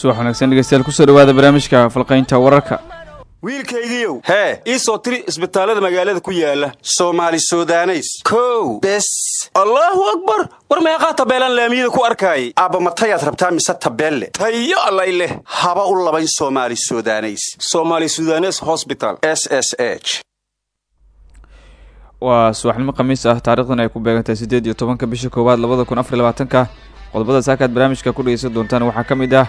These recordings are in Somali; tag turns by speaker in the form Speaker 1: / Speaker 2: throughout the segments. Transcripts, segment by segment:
Speaker 1: subax wanaagsan dhegeystayaal ku soo dhawaada barnaamijka falqaynta wararka.
Speaker 2: Wiilkaygiiow hee ii soo tiri isbitaallada magaalada ku yaalla soomaali sudaneys. Kow bes. Allaahu akbar! War meeqaa tabeelaan laamiyada ku arkaayay? Aabba matayaad rabtaa mise tabeelle? Tayo allay leh. Haba u labayn soomaali sudaneys. Somaali sudanes hosbital s s h.
Speaker 1: Waa subaxnimo khamiis ah taarikhdan ay ku beegantahay siddeed iyo tobanka bisha koowaad labada kun afar labaatanka. Qodobada saakaad barnaamijka ku dhegeysan doontaan waxaa ka mid ah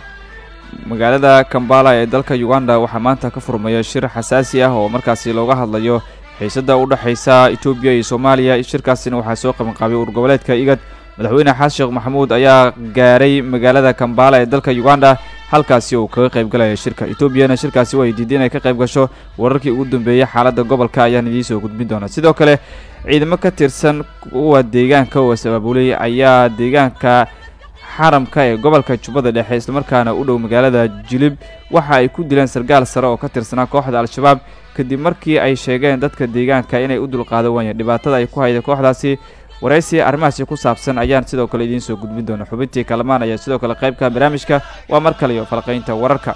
Speaker 1: magaalada kambala ee dalka uganda waxaa maanta ka furmaya shir xasaasi ah oo markaasi looga hadlayo xiisada u dhexaysa etoobiya iyo soomaaliya. Shirkaasina waxaa soo qabanqaabay urgoboleedka igad. Madaxweyne xasan maxamuud ayaa gaaray magaalada kambala ee dalka uganda halkaasi uu kaga qaybgalaya shirka. Etoobiyana shirkaasi waa ay diiday inay ka qayb gasho. Wararkii ugu dambeeyey xaaladda gobolka ayaan idiin soo gudbin doona. Sidoo kale ciidamo ka tirsan kuwa deegaanka oo is-abaabulay ayaa deegaanka xaramka ee gobolka jubbada dhexe islamarkaana u dhow magaalada jilib waxa ay ku dileen sargaal sare oo ka tirsanaa kooxda al-shabaab. Kadib markii ay sheegeen dadka deegaanka inay u dulqaadan waayeen dhibaatada ay ku hayda kooxdaasi waraysi arrimahaasi ku saabsan ayaan sidoo kale idiin soo gudbin doona xubintii kalamaan ayaa sidoo kale qaybka barnaamijka. Waa mar kale iyo falqaynta wararka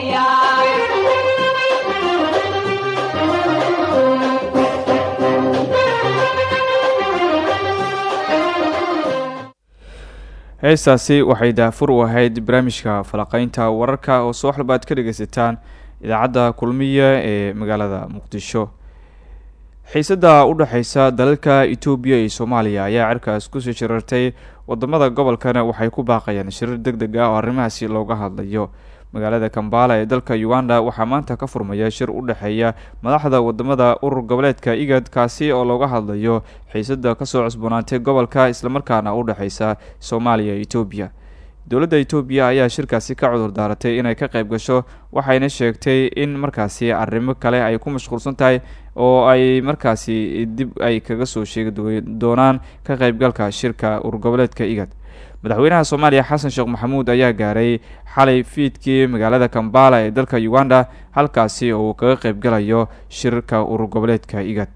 Speaker 1: heestaasi waxay daafur u ahayd barnaamijka falaqaynta wararka oo soo aad ka dhegeysataan idaacadda kulmiya ee magaalada muqdisho. Xiisada u dhexeysa dalalka etoobiya iyo soomaaliya ayaa cirkaas ku sii shirartay waddamada gobolkana waxay ku baaqayaan shirir deg deg ah oo arrimahaasi looga hadlayo magaalada kambala ee dalka uganda waxaa maanta ka furmaya shir u dhexeeya madaxda waddamada urur goboleedka igad kaasi oo looga hadlayo xiisada ka soo cusboonaantay gobolka islamarkaana u dhexeysa soomaaliya etoobiya dowladda etoobiya ayaa shirkaasi ka cudur daaratay inay ka qayb gasho waxayna sheegtay in markaasi arrimo kale ay ku mashquulsan tahay oo ay markaasi dib ay kaga soo sheegi doonaan ka qaybgalka shirka urur goboleedka igad madaxweynaha soomaaliya xasan sheekh maxamuud ayaa gaaray xalay fiidkii magaalada kambala ee dalka uganda halkaasi uu kaga qaybgalayo shirka urur goboleedka igad.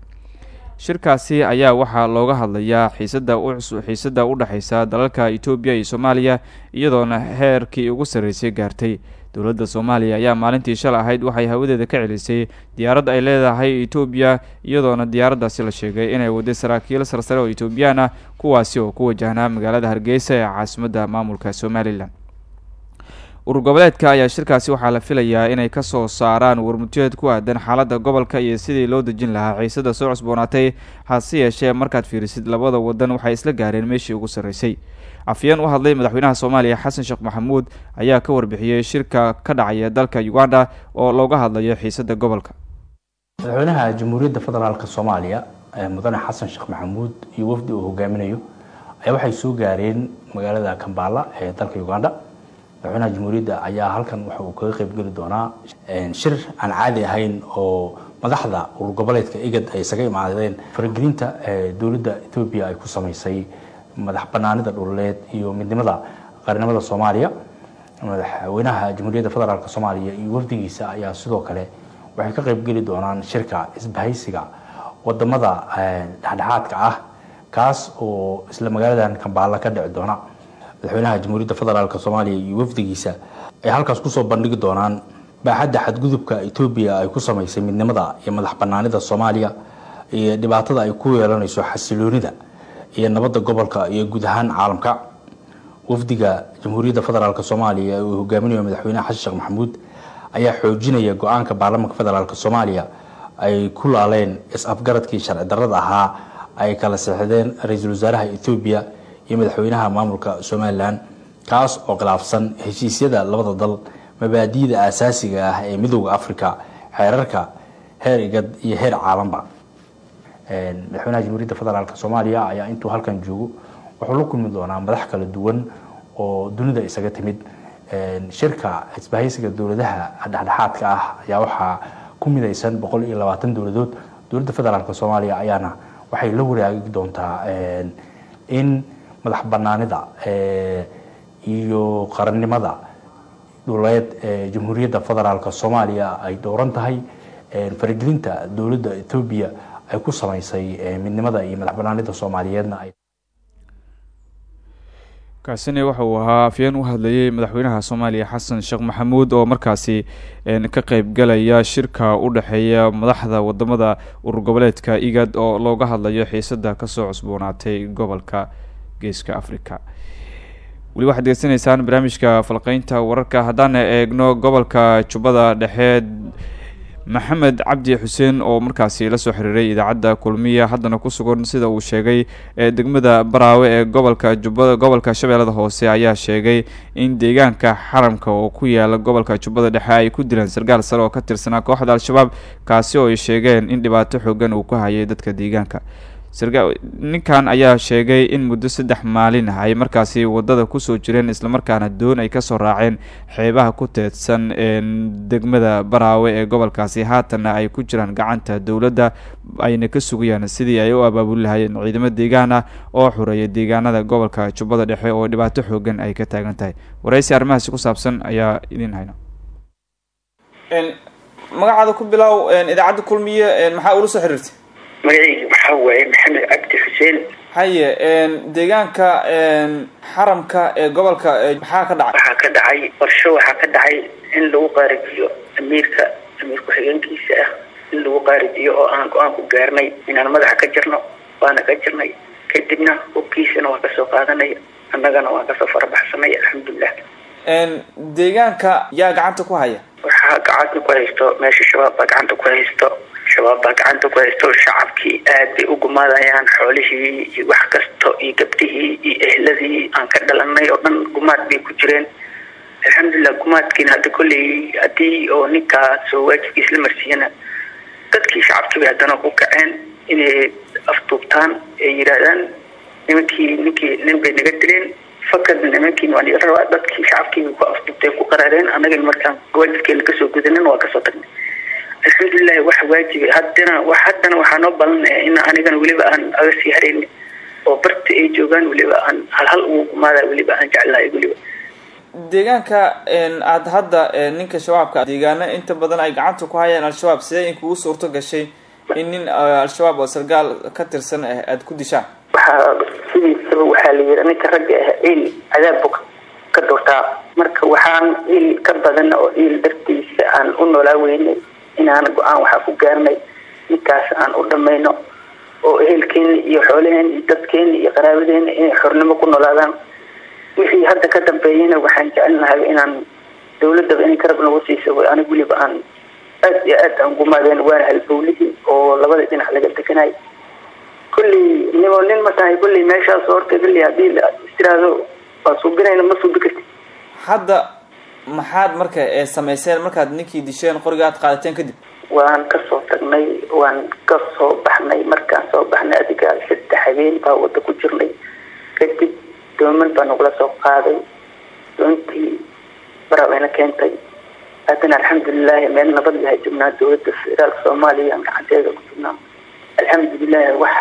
Speaker 1: Shirkaasi ayaa waxaa looga hadlayaa xiisada xiisada u dhexeysa dalalka etoobiya iyo soomaaliya iyadoona heerkii ugu sarreysay gaartay dowladda soomaaliya ayaa maalintii shal ahayd waxay hawadeeda ka celisay diyaarad ay leedahay etoobiya iyadoona diyaaraddaasi la sheegay inay waday saraakiil sarsare oo etoobiyaan ah kuwaasi oo ku wajahnaa magaalada hargeysa ee caasimadda maamulka somalilan. Urur goboleedka ayaa shirkaasi waxaa la filayaa inay ka soo saaraan warmutiyeed ku aadan xaaladda gobolka iyo sidii loo dejin lahaa xiisada soo cusboonaatay hase yeeshee markaad fiirisid labada wadan waxay isla gaareen meeshii ugu sarreysay afyeen u hadlay madaxweynaha soomaaliya xasan sheekh maxamuud ayaa ka warbixiyey shirka ka dhacaya dalka uganda oo looga hadlayo xiisada gobolka.
Speaker 3: Madaxweynaha jamhuuriyadda federaalk soomaaliya mudane xasan sheekh maxamuud iyo wafdi uu hogaaminayo ayaa waxay soo gaareen magaalada kambala ee dalka uganda. Madaxweynaha jamhuuriyadda ayaa halkan waxa uu kaga qaybgeli doonaa shir aan caadi ahayn oo madaxda urur goboleedka igad ay isaga imaadeen. Faragelinta dowladda etoobiya ay ku samaysay madax banaanida dhuleed iyo midnimada qaranimada soomaaliya madaxweynaha jamhuuriyadda federaalk soomaaliya iyo wafdigiisa ayaa sidoo kale waxay ka qaybgeli doonaan shirka isbahaysiga waddamada dhexdhexaadka ah kaas oo isla magaaladan kambaala ka dhici doona. Madaxweynaha jamhuuriyadda federaalk soomaaliya iyo wafdigiisa ay halkaas ku soo bandhigi doonaan baaxadda xadgudubka etoobiya ay ku samaysay midnimada iyo madax banaanida soomaaliya iyo dhibaatada ay ku yeelanayso xasiloonida iyo nabadda gobolka iyo guud ahaan caalamka. Wafdiga jamhuuriyadda federaalk soomaaliya uu hogaaminayo madaxweynaha xasan sheekh maxamuud ayaa xoojinaya go'aanka baarlamaanka federaalk soomaaliya. Ay ku laaleen is-afgaradkii sharci darrada ahaa ay kala seexdeen ra'iisul wasaaraha ethoobiya iyo madaxweynaha maamulka somalilan kaas oo khilaafsan heshiisyada labada dal mabaadi'da aasaasiga ah ee midooda africa xeerarka heer igad iyo heer caalanba madaxweynaha jamhuuriyadda federaalk soomaaliya ayaa intuu halkan joogo wuxuu la kulmi doonaa madax kala duwan oo dunida isaga timid. Shirka isbahaysiga dowladaha dhexdhexaadka ah ayaa waxaa ku midaysan boqol iyo labaatan dowladood. Dowladda federaalk soomaaliya ayaana waxay la waraagi doontaa in madax banaanida iyo qarannimada dhuleed ee jamhuuriyadda federaalk soomaaliya ay dowran tahay. Faragelinta dowladda ethoobiya ay ku samaysay midnimada iyo madax banaanida soomaaliyeedna ay
Speaker 1: kaasina waxa uu ahaa afyeen u hadlayay madaxweynaha soomaaliya xasan sheekh maxamuud oo markaasi ka qeybgalaya shirka u dhexeeya madaxda waddamada urur goboleedka igad oo looga hadlayo xiisada ka soo cusboonaatay gobolka geeska africa weli waxaad degeysanaysaan barnaamijka falqeynta wararka. Haddaan eegno gobolka jubbada dhexe maxamed cabdi xuseen oo markaasi la soo xiriiray idaacadda kulmiya haddana ku sugan sida uu sheegay degmada baraawe ee gobolka jubbada gobolka shabeellada hoose ayaa sheegay in deegaanka xaramka oo ku yaalla gobolka jubbada dhexe ay ku dileen sarkaal sare oo ka tirsanaa kooxda al-shabaab kaasi oo ay sheegeen in dhibaato xoogan uu ku hayay dadka deegaanka ninkan ayaa sheegay in muddo saddex maalin ah ay markaasi waddada ku soo jireen islamarkaana doon ay ka soo raaceen xeebaha ku teedsan degmada baraawe ee gobolkaasi. Haatanna ay ku jiraan gacanta dowladda ayna ka sugayaan sidii ay u abaabuli lahayeen ciidamo deegaan ah oo xureeya deegaanada gobolka jubbada dhexe oo dhibaato xoogan ay ka taagan tahay. Waraysi arrimahaasi ku saabsan ayaa idin hayna.
Speaker 4: Magacaada ku bilow idaacadda kulmiye maxaa ula soo xiriirtay
Speaker 5: magacayga waxaa waaye maxamed cabdi xuseen.
Speaker 4: Haye deegaanka xaramka ee gobolka maxaa ka dhacay?
Speaker 5: Waxaa ka dhacay qorsho waxaa ka dhacay in lagu qaarijiyo amiirka amiir ku-xigeenkiisa ah in lagu qaarijiyo oo aan go'aan ku gaarnay inaan madaxa ka jirno waana ka jirnay. Kadibna hubkiisana waan ka soo qaadanay annagana waan ka soo farabaxsanay alxamdulilah
Speaker 4: deegaanka yaa gacanta ku haya?
Speaker 5: Waxaa gacanta ku haysto meesha shabaab baa gacanta ku haysto shabaab baa gacanta ku haysto shacabkii aad bay u gumaadayaan xoolihii iyo wax kasto iyo gabdhihii iyo ehladii aan ka dhalanay oo dhan gumaad bay ku jireen. Alxamdulilah gumaadkiina hadda kolley haddii oo ninkaas oo waajibkiis la marsiiyana dadkii shacabkii bay haddana ku kaceen inay afduubtaan ay yidhaahdaan nimankii ninkii nin bay naga dileen fakad nimankii waa naga rabaa. Dadkii shacabkii bay ku afduubtay ku qaraareen annagana markaan waajibkeena ka soo gudanin waa ka soo tagnay alxamdulilahi wax waajiba haddana haddana waxaa noo balanaya in anigana weliba aan aga sii harayn oo barta ay joogaan weliba aan halhal ugu gumaada weliba aan jeclahay weliba.
Speaker 4: Deegaanka aada hadda ninka shabaabka deegaano inta badan ay gacanta ku hayaan al-shabaab sidee in kugu suurto gashay in nin al-shabaab oo sargaal ka tirsan ah aada ku dishaan
Speaker 5: waxaa sidiisaba waxaa la yidhi ninka ragga ah ciil cadaab bu ka doortaa. Marka waxaan ciil ka badan oo ciil dartiisa aan u noolaa weynay inaan go'aan waxaa ku gaarnay ninkaas aan u dhamayno oo ehelkeena iyo xoolaheena iyo dadkeena iyo qaraabadeena inay xornimo ku noolaadaan wixii hadda ka dambeeyana waxaan jecelnahay inaan dawladaba inay karab nagu siiso aniga weliba aan aad iyo aad aan gumaadeen waana halbowlihii oo labada dhinac laga deganay. Kulley nimo nin ma tahay kulley meeshaas horta kulley haddii la istiraado waa suubinayna ma suubi karti
Speaker 4: hadda maxaad marka samayseen markaad ninkii disheen qoriga aad qaadateen kadib?
Speaker 5: Waan ka soo tagnay waan ka soo baxnay. Markaan soo baxnay adiga saddex habeen baa wada ku jirnay. Kadib dooman baa nagula soo qaaday. Doontii barabayna keentay. Haddana alxamdulilahi meel nabad yahay joognaa dowladda federaalka soomaaliya gacanteeda ku sugnaa alxamdulilahi wax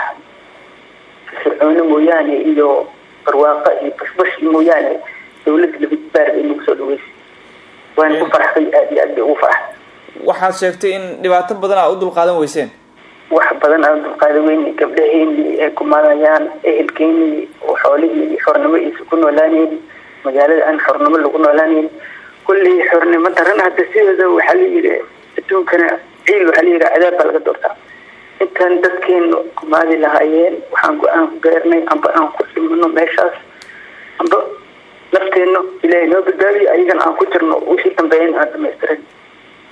Speaker 5: fircoone mooyaane iyo barwaaqa iyo bashbash mooyaane dawladda labadbaar bay nagu soo dhaweysay waan ku farxday aad iyo aad bay ugu farxday
Speaker 4: waxaad sheegtay in dhibaato badan aa u dulqaadan weyseen?
Speaker 5: Wax badan aan dulqaadan weyne gabdhaheenii ay kumaadayaan ehelkeenii oo xoolihii xornimo iisa ku noolaanayn magaalada aan xornimo lagu noolaanayn kullii xornimo daran hadda sideeda waxaa la yidhi adduunkana ciil waxaa la yidhi cadaab baa laga doortaa. Intaan dadkeenu kumaadi lahaayeen waxaan go'aan ku gaarnay amba aan ku dhimano meeshaas amba nafteeno ilaahay noo badbaadiyo ayagana aan ku jirno. Wixii dambeeyan aan dhamaystiran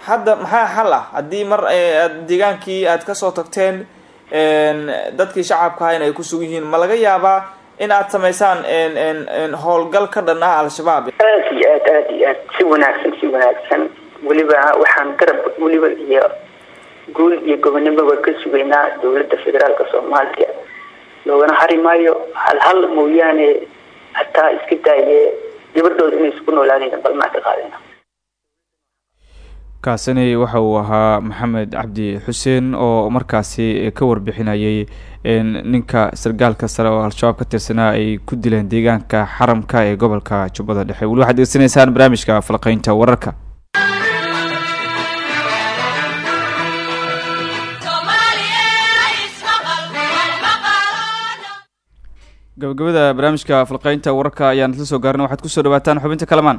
Speaker 4: hadda maxaa xal ah? Haddii mar aad deegaankii aad ka soo tagteen dadkii shacabka ahayna ay ku sugan yihiin ma laga yaabaa in aad samaysaan howlgal ka dhan ah al-shabaab?
Speaker 5: Aad iyo aad aad iyo aad. Si wanaagsan si wanaagsan. Weliba waxaan garab weliba iyo guul iyo gobonimoba ka sugaynaa dowladda federaalka soomaaliya. Loogana hari maayo. Hal hal mooyaane hataa iska daaye gabadhooda inay isku noolaanayna balmaa ka qaadayna
Speaker 1: kaasini waxa uu ahaa maxamed cabdi xuseen oo markaasi ka warbixinayay ninka sargaalka sare oo al-shabaab ka tirsanaa ay ku dileen deegaanka xaramka ee gobolka jubbada dhexe. Weli waxaad degeysanaysaan barnaamijka falqeynta wararka gabagabada barnaamijka falqeynta wararka ayaan isla soo gaarna waxaad ku soo dhawaataan xubinta kalamaan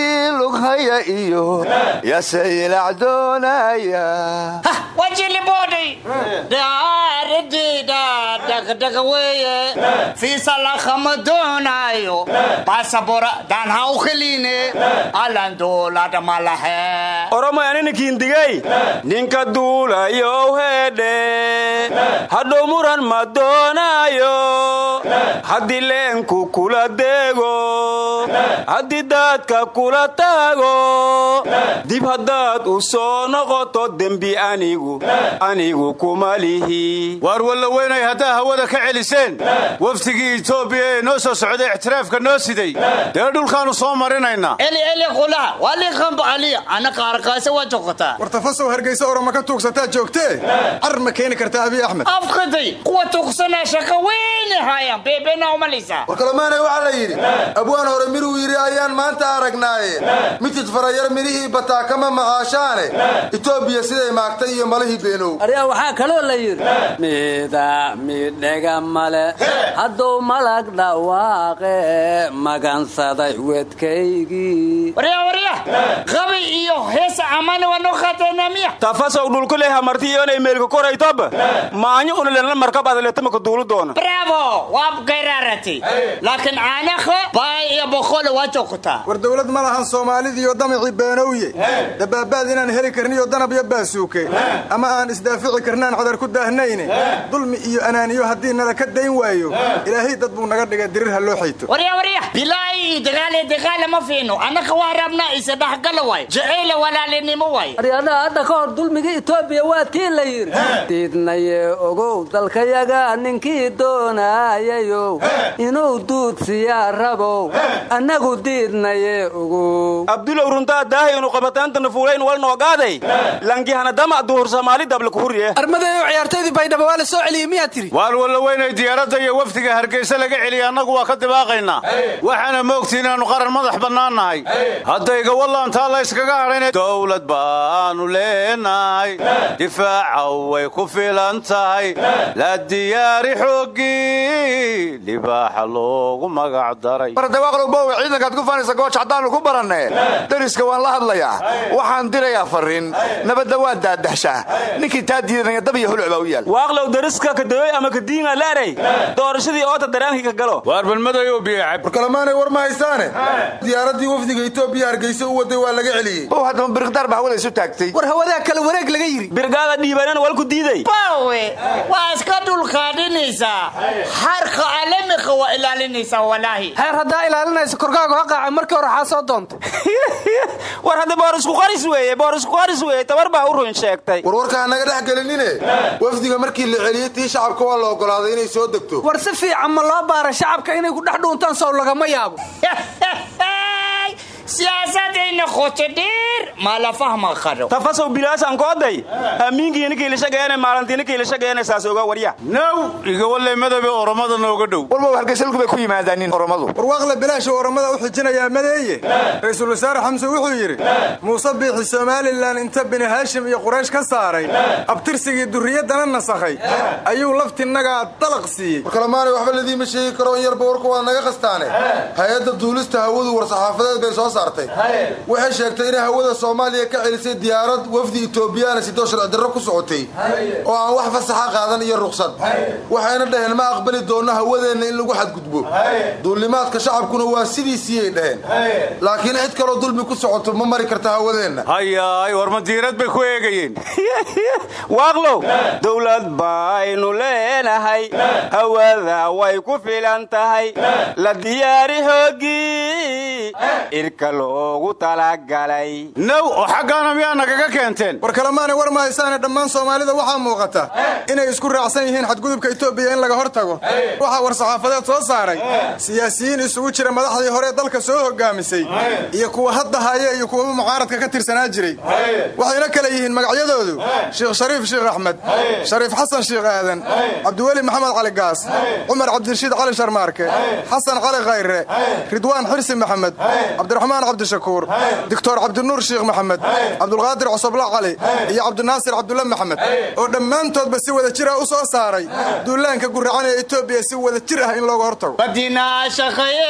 Speaker 6: dekadii lughaya iyo yasaylac doonaya
Speaker 7: wajilibodhay dhaaridida dhagdhaga weeye fiisa lakhama doonaayo baasabora daan ha u kheliine alan duulada malahe
Speaker 2: oromoy aninikiindigey ninka duulayow heedhe hadhow muran ma doonaayo haddii leenku kula deego haddii daadka kula taago dib haddaad u soo noqoto dembi anigu anigu kuma lihi
Speaker 8: waar walla weynay haddaa hawada ka celiseen? Waftigii etoobiya ee noo soo socday ictiraafka noo siday. Dee dhulkaannu soo marinaynaa?
Speaker 9: Wartafasow hargaysa oroma ka tuugsataa joogtee? Car ma keeni karta abiy axmed?
Speaker 7: Afkaday kuwa tuugsanaa shaka weyne haayaan beebena umalisa
Speaker 9: warkalamaanay waxaa la yidhi abwaan hore miruu yidhi ayaan maanta aragnaaye. Mitid farayar midhihii bataa kama macaashaane etoobiya siday maagtay iyo malihii beenow
Speaker 10: aryaa waxaa kaloo la yidhi mida midhega male hadduu malag dhawaaqe magansaday wedkaygii.
Speaker 7: Warya warya qabi iyo heesa amane waa noo qaateenaa miya?
Speaker 2: Tafasow dhulkule hamarti iyonay meelka koraytoba maanyo unalenla markab adaletamaka duulu doona.
Speaker 7: Bravo waa gayraaratay laakiin aanakha baay iyo boqole waa joogtaa
Speaker 9: war dowlad ma lahan soomaalidiiyo damacii beenowye dabaabaad inaan heli karniyo danab iyo baasuuke. Ama aan isdaafici karnaan codar ku daahnayne dulmi iyo anaaniyo haddii nala ka dayn waayo. Ilaahay dad buu naga dhigay dirir ha loo xayto.
Speaker 7: Warya warya bilaay iyo dagaale dagaale ma fiino. Annaka waa rabnaa isa dhexgala waay. Jaceyle walaalinimo waay.
Speaker 10: Aryadhaha hadda ka hor dulmiga etoobiya waa tii la yidhi. Diidnaye ogow dalkayaga ninkii doonayayow inuu duudsiyaa rabow. Annagu diidnaye ogow.
Speaker 2: Abdulow runtaa daahay inu qabataantana fuulayn wal noogaaday lankihana dama duhur soomaali dablakuhurye
Speaker 11: armadayo ciyaartaydii baydhaba waa la soo celiyey miyaa tiri?
Speaker 8: Waar walla weynay diyaaradda iyo wafdiga hargaysa laga celiya annagu waa ka dibaaqaynaa waxaana moogti inaannu qaran madax bannaan nahay. Haddayga wallantaa la yskaga hadhayna dowlad baannu leenahay. Difaaca way ku filan tahay. La diyaari xooggii libaaxa loogu magac daray.
Speaker 6: Wardawaaqlowbowe ciidankaad ku faanaysa gooja haddaannu ku barannee. Dariska waan la hadlayaa. Waxaan dirayaa farriin nabadda waa daadahshaa ninkii taa diidanaya dab iyo huluc baa u yaal.
Speaker 2: Waaqlow dariska kadawey ama kadiinga laaray? Doorashadii oota daraankii ka galo.
Speaker 8: Waar balmadayo biyacab
Speaker 9: warkalamaanay war ma haysaane. Diyaaraddii wafdiga etoobiya hargaysa u waday waa laga celiyey.
Speaker 6: Ow haddama birikdaar baa hawada isu taagtay.
Speaker 11: War hawadaa kale wareeg laga yidhi
Speaker 2: birgaada dhiibanan walku diiday.
Speaker 7: Bawe waa iska dhulkaadhinaysaa xarka alamiqa waa ilaalinaysaa walaahi
Speaker 11: heer haddaa ilaalinaysa korkaagu ha markii hore xaa soo doontay.
Speaker 2: War hadda boorisku qaris weeye boorisku qaris weeye tabar baa u run sheegtay.
Speaker 9: Warwarkaa naga dhex gelinine wafdiga markii la celiyey tii shacabka waa la ogolaaday inay soo degto.
Speaker 11: War si fiican ma loo baara shacabka inay ku dhex dhuuntaan sow lagama yaabo
Speaker 7: siyaasadayna ina qoto dheer maa la fahma karo
Speaker 2: tafasow bilaasan kooday amiinkiina kiilishageene maalintiina kiilishageene saas ogaa warya
Speaker 8: naw igawaley madabe oromada nooga dhow
Speaker 6: walba hargeysalku bay ku yimaadaanin oromadu
Speaker 9: warwaaqle bilaasha oromada u xijinayaa madeeye ra'iisul wasaare xamse wuxuu yidhi muuse biixi somalilan inta bini haashim iyo quraysh ka saaray abtirsigii durriyaddana nasakhay ayuu laftinnagaa dalaq siiyey
Speaker 12: warkalamaanay waxba ladiima sheegi karo in yarba warku waa naga qastaane hay'adda duulista hawadu war-saxaafadeed bay soo saartay. Waxay sheegtay inay hawada soomaaliya ka celisay diyaarad wafdi etoobiyana sidoo sharci darro ku socotay. Oo aan wax fasaxa qaadan iyo ruqsad. Waxayna dhaheen ma aqbali doonno hawadeenna in lagu xadgudbo. Duulimaadka shacabkuna waa sidiisiiyay dhaheen. Laakiin cid kaloo dulmi ku socoto ma mari karta hawadeenna.
Speaker 8: Hayaay war madiirad bay ku eegayeen.
Speaker 2: Waaqlow dowlad baynu leenahay. Hawada way ku filan tahay. La diyaari hoogii irka loogu talagalay.
Speaker 8: Naw oo xaggaana miyaa nagaga keenteen.
Speaker 9: War kalemaanay war mahaysaane dhammaan soomaalida waxaa muuqata inay isku raacsan yihiin xadgudubka etoobiya in laga hor tago waxaa war-saxaafadeed soo saaray. Siyaasiyiin isugu jira madaxdii hore dalka soo hogaamisay. Iyo kuwa hadda haya iyo kuwa mucaaradka ka tirsanaa jiray. Waxayna kale yihiin magacyadoodu. Sheekh shariif sheekh axmed shariif xasan sheekh aadan. Cabdiweli maxamed cali gaas. Cumar cabdirashiid cali sharmaarke. Xasan cali khayre. Ridwaan xirsi maxamed. Cabdiraxmaan cabdishakuur doctor cabdinuur sheekh maxamed cabdulqaadir cosobla cali iyo cabdinaasir cabdulla maxamed oo dhammaantoodba si wada jira u soo saaray. Duulaanka guracan ee etoobiya si wada jir ah in looga hortago.
Speaker 7: Badinaashaqaye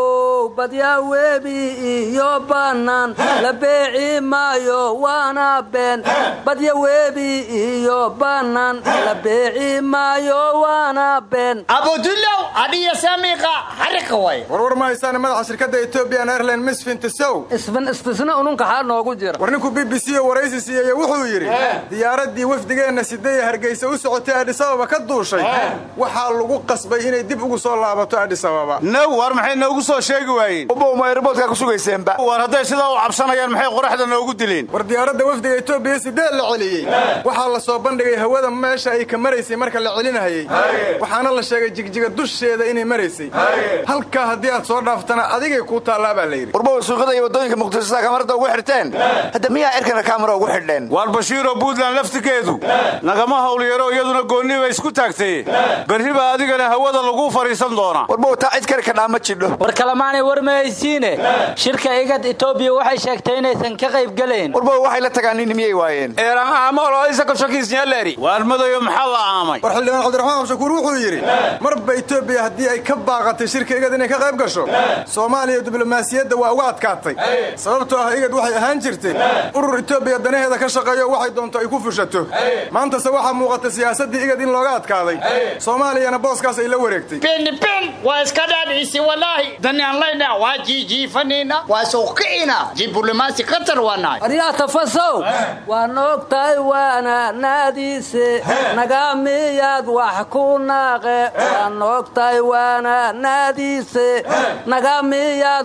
Speaker 10: how badyaa webi iyo bannaan la beeci maayo waana been badya webi iyo bannaan la beeci maayo waana been
Speaker 7: abudulow adhiya samiqa xariqa way
Speaker 9: warwar ma haysaane madaxa shirkadda ethiopian airline misfin tisow
Speaker 10: isban istisna ununka xaa noogu jira.
Speaker 9: War ninkuu b b c oo waraysi siiyey wuxuu yidhi diyaaraddii wafdigeenna sidaya hargeysa u socotay adhisababa ka duushay? Waxaa lagu qasbay inay dib ugu soo laabato adhisababa
Speaker 8: naw war maxay noogu soo sheegi waayeen
Speaker 6: ubowma airboodkaa ku sugayseenba
Speaker 8: war hadday sidaa u cabsanayaan maxay qoraxda noogu dileen
Speaker 9: war diyaaradda wafdiga etoobiya sidee la celiyey waxaa la soo bandhigay hawada meesha ay ka maraysay marka la celinahayey waxaana la sheegay jigjiga dusheeda inay maraysay. Halkaa haddii aad soo dhaaftana adigay kuu taallaa baa la yidhi.
Speaker 6: Warbow suuqada iyo waddooyinka muqdishosa kamarada ugu xirteen. Hadda miyaa cirkana kaamara ugu xidheen
Speaker 8: waar bashiiroo buntland laftigeedu nagama howlyaro iyaduna goonni bay isku taagtay. Berri baa adigana hawada lagu fadhiisan doonaa.
Speaker 6: Warbow taa cid kale ka dhaama jidho
Speaker 10: war kalemaanay war mahaysiine shirka igad etoobiya waxay sheegtay inaysan ka qayb gelayn
Speaker 6: warbow waxay la tagaan miyay waayeen?
Speaker 8: Waarmadayo maxaa la aamay?
Speaker 9: War xildhibaan cabdiraxmaan abshakuur wuxuu yidhi marba etoobiya haddii ay ka baaqatay shirka igad inay ka qayb gasho soomaaliya diblomaasiyadda waa uga adkaatay. Sababtoo ah igad waxay ahaan jirtay urur etoobiya danaheeda ka shaqeeyo waxay doonto ay ku fushato. Maantase waxaa muuqata siyaasaddii igad in looga adkaaday. Soomaaliyana booskaas ay la wareegtay
Speaker 7: benben waa jiijiifanayna waa sowkicina diblomaasi qatar waanahay
Speaker 10: aryaa tafasow waan ogtahay waana naadiise naga miyaad wax ku naaqe waan ogtahay waana naadiise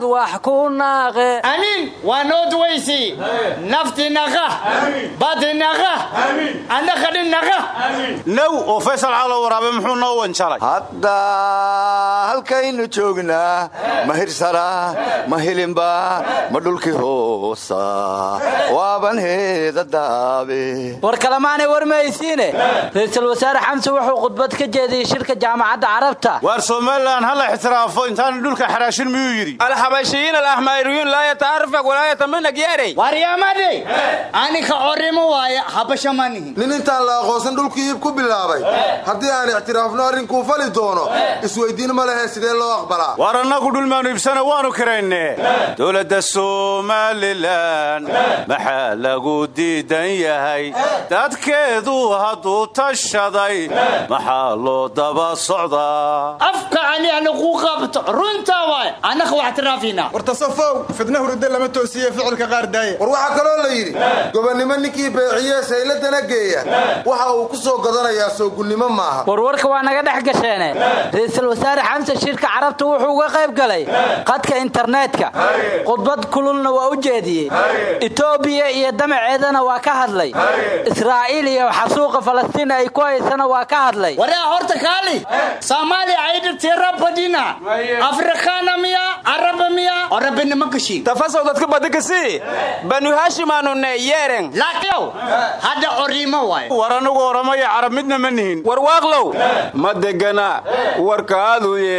Speaker 10: wax ku naaqe
Speaker 7: nafti naqa badi naqa anaqadhi naqa
Speaker 8: naw oo faysal calo waraabe muxuu noo wanjalay
Speaker 6: hadda halkaynu joognaa ma hirsana ma hilinba ma dhulkii hoosa. Waaban heeda daabe.
Speaker 10: War kalemaanay war mahaysiine ra'iisul wasaare xamse wuxuu khudbad ka jeediyey shirka jaamacadda carabta.
Speaker 8: Waar somalilan hala ixtiraafo intaanu dhulka xaraashin miyuu yidhi?
Speaker 2: Alxabashiyiin alahmayriyuun laa yataarafak walaa yatamanag yeeray
Speaker 7: waryamade anika orimo waaya habasha manihin
Speaker 12: nin intaan la aqoonsan dhulkii iib ku bilaabay. Haddii aan ictiraafno arrinkuu fali doono. Isweyddiin ma lehe sidee loo aqbalaa?
Speaker 8: Waar annagu dhulmaanu ibsana waanu kirayne dowladda somalilan maxaa lagu diidan yahay? Dadkeedu hadduu tashaday maxaa loo daba socdaa?
Speaker 7: Afka aniga lagu qabto runta waay. Annaka wax tiraafina
Speaker 9: war tasafow fidna hurudde lama toosiye ficilka qaar daaye.
Speaker 12: War waxaa kaloo la yidhi gobonnimo ninkii beeciye sayladana geeya. Waxa uu ku soo godanayaa soogunnimo maaha.
Speaker 10: Warwarka waa naga dhex gasheene. Ra'iisul wasaare xamse shirka carabta wuxuu uga qayb galay qadka internetka. Khudbad kululna waa u jeediyey. Etoobiya iyo damaceedana waa ka hadlay. Israa'iil iyo xasuuqa falastiin ay ku haysana waa ka hadlay.
Speaker 7: Waraa horta kaali soomaaliya ayda tirabadina afrikaana miya araba miya orabinima gashi
Speaker 2: tafasow dadka badakasi banu haashimaanune yeeren
Speaker 7: laakiyow hadda orimo waay
Speaker 8: war anugu oramaya carab midna ma nihin.
Speaker 2: Warwaaqlow ma degana warkaadu ye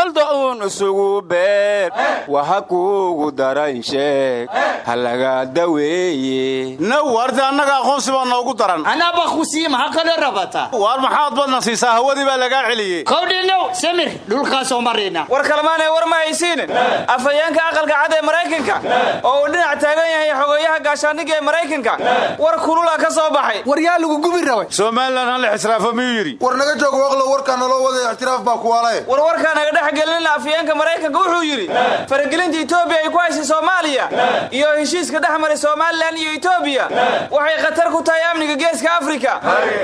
Speaker 2: balda uun isugu beer. Waha kuugu daran sheeg. Ha laga daweeye.
Speaker 8: Now warta annaga aqoonsi baa noogu daran.
Speaker 7: Anaba kusiiya maxaa kaloo rabata?
Speaker 8: Waar maxaad badna siisaa hawadii baa lagaa celiyey.
Speaker 7: Kowdhinow samir dhulkaasoo marayna.
Speaker 4: War kalmaanee war ma haysiin afhayeenka aqalka cad ee maraykanka oo uu dhinac taagan yahay xogeeyaha gaashaandhigga ee maraykanka war kulula ka soo baxay.
Speaker 9: War yaa lagu gubi rabay.
Speaker 8: Somalilan hala xisraafo miyuu yidhi?
Speaker 12: War naga joog waqlo warkaa naloo wadaya ixtiraaf baa kuwaalaye
Speaker 4: war warkaa naga dhex gelina afhayeenka maraykanka wuxuu yidhi faragelinta etoobiya ay ku haysay soomaaliya iyo heshiiska dhex maray somalilan iyo etoobiya waxay khatar ku tahay amniga geeska afrika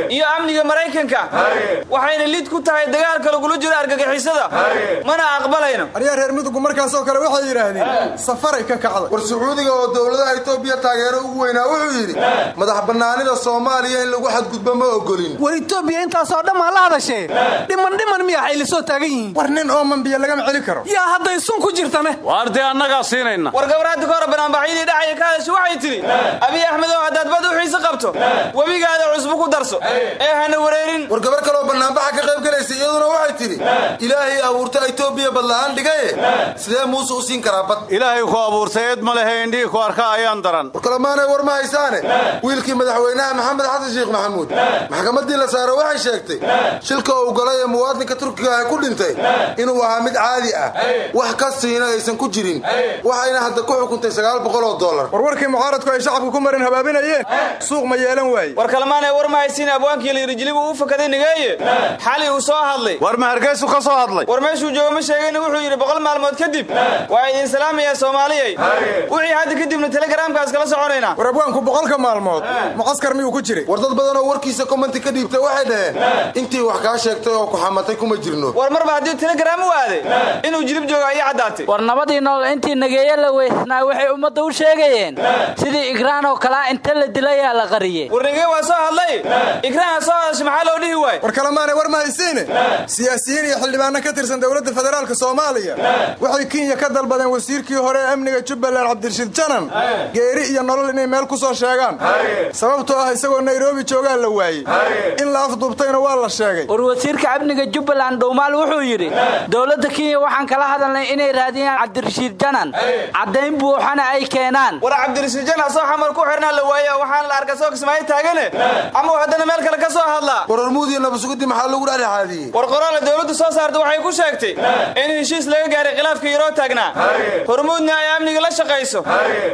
Speaker 4: iyo amniga maraykanka. Waxayna lid ku tahay dagaalka lagula jiro argagixisada. Mana aqbalayno.
Speaker 9: Aryaa reer midowgu markaasoo kale waxay yidhaahdeen safaray ka kacday.
Speaker 12: War sacuudiga oo dowladaha etoobiya taageero ugu weynaa wuxuu yidhi madax bannaanida soomaaliya in lagu xadgudbo ma ogolin
Speaker 13: war etoobiya intaasoo dhammaa la hadashee dhiman dhiman miya xayli soo taagan yihiin
Speaker 9: ooman biyo lagama celi karo.
Speaker 13: Yaa hadday sun ku jirtane
Speaker 8: waar dee annagaa siinayna.
Speaker 4: War gabaraadda ka hore banaanbaxyadii dhacaya ka hadasha waxay tidhi abiy axmedow haddaad bad u xiise qabto webigaada cusbo ku darso. Ee hana wareerin
Speaker 12: war gabar kaloo bannaanbaxa ka qayb galaysa iyaduna waxay tidhi ilaahay abuurta etoobiya badla'aan dhigaye. Sidee muuse u siin karaa bad?
Speaker 8: Ilaahay ku abuurtay eed ma lehe indhihii ku arka ayaan daran.
Speaker 12: War kalemaanay war ma haysaane. Wiilkii madaxweynaha maxamed xasan sheekh maxamuud. Maxkamaddii la saaro waxay sheegtay shilka uu galay ee muwaadinka turkiga ah ku dhintay inuu ahaa mid caadi ah. Wax ka siina aysan ku jirin. Waxayna hadda ku xukuntay sagaal boqol oo dollar.
Speaker 9: War warkii mucaaradku ay shacabka ku marin habaabinayeen. Suuq ma yeelan waaye
Speaker 4: war kalmaanee war ma haysiin abwaankii layidhi uu fakaday nigeeye xali uu soo hadlay.
Speaker 8: War ma hargeysu ka soo hadlay?
Speaker 4: War meeshuu joogo ma sheegayna wuxuu yidhi boqol maalmood kadib waa idin salaamayaa soomaaliyay wixii hadda kadibna telegaraamkaas kala soconaynaa
Speaker 9: war abwaanku boqolka maalmood. Mucaskar miyuu ku jiray?
Speaker 12: War dad badan oo warkiisa commenti ka dhiibtay waxay dhaheen. Intii wax kaa sheegtay oo ku xamatay kuma jirno.
Speaker 4: War marba haddii telegram u aaday inuu jilib jooga ayaa caddaatay.
Speaker 10: War nabadii nool intii nageeye la weysnaa waxay ummadda u sheegayeen sidii igraan oo kalaa inta la dilayaa la qariyey.
Speaker 4: War nageye waa soo hadlay? Igraan soo hadasha maxaa loo dhihi waay
Speaker 9: war kalemaane war ma haysiine. Siyaasiyiin iyo xildhibaano ka tirsan dowladda federaalka soomaaliya. Waxay kenya ka dalbadeen wasiirkii hore ee amniga jubbaland cabdirashiid janan. Geeri iyo nolol inay meel ku soo sheegaan. Sababtoo ah isagoo nairobi joogaa la waayey. In la afduubtayna waa la sheegay.
Speaker 10: War wasiirka amniga jubbaland dhowmaal wuxuu yidhi dowladda kenya waxaan kala hadalnay inay raadiyaan cabdirashiid janan. Caddayn buuxana ay keenaan.
Speaker 4: War cabdirashiid janan soo xamar ku xirnaa la waaya waxaan la arka soo kismaayo taagane. Ama uu haddana meel kale ka soo hadlaa
Speaker 12: war hormuud iyo nabasuguddi maxaa lagu dhexdhexaadiyey
Speaker 4: war qoraala dowladdu soo saarta waxay ku sheegtay in heshiis laga gaaray khilaafka yaroo taagnaa hormuudna ay amniga la shaqayso.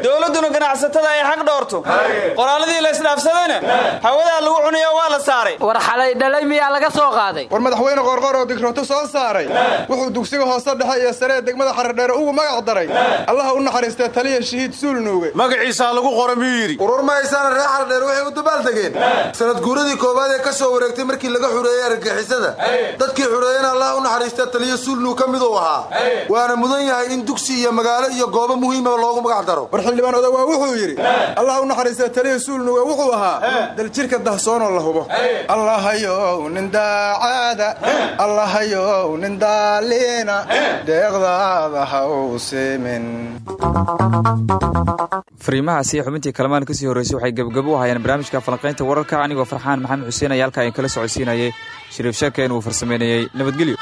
Speaker 4: Dowladduna ganacsatada ay xaq dhoorto qoraaladii la isdhaafsadana hawadaa lagu cuniyo waa la saaray.
Speaker 10: War xalay dhalay miyaa laga soo qaaday?
Speaker 9: War madaxweyne qoorqoor oo digrooto soo saaray wuxuu dugsiga hoose dhexe iyo sare ee degmada xaradheere ugu magac daray. Allaha u naxariistee taliya shahiid suulnuuge
Speaker 8: magaciisaa lagu qora miyuu yidhi.
Speaker 12: Warwar ma haysaana reer xaradheere waxay u dabaaldegeen sanad guuradii koowaad ee ka soo wareegtay markii laga xureeyey argagixisada. Dadkii xureeyena allah u naxariistee taliya suulnuug ka miduu ahaa. Waana mudan yahay in dugsi iyo magaalo iyo goobo muhiima loogu magac daro.
Speaker 9: War xildhibaan odawaa wuxuu yidhi allah u naxariistee taliya suulnuuge wuxuu ahaa daljirka dahsoonoo la hubo. Allahayow nin daacaada allahayow nin daaliina deeqdaada ha u simin.
Speaker 1: Fariimahaasi xubintii kalamaan ka sii horreysay waxay gebgabo u hayaan barnaamijka falanqaynta wararka anigoo farxaan maxamed xuseen ayaa halkaa in kala socodsiinayay. Shariif sheekeen uu farsameynayey nabadgelyo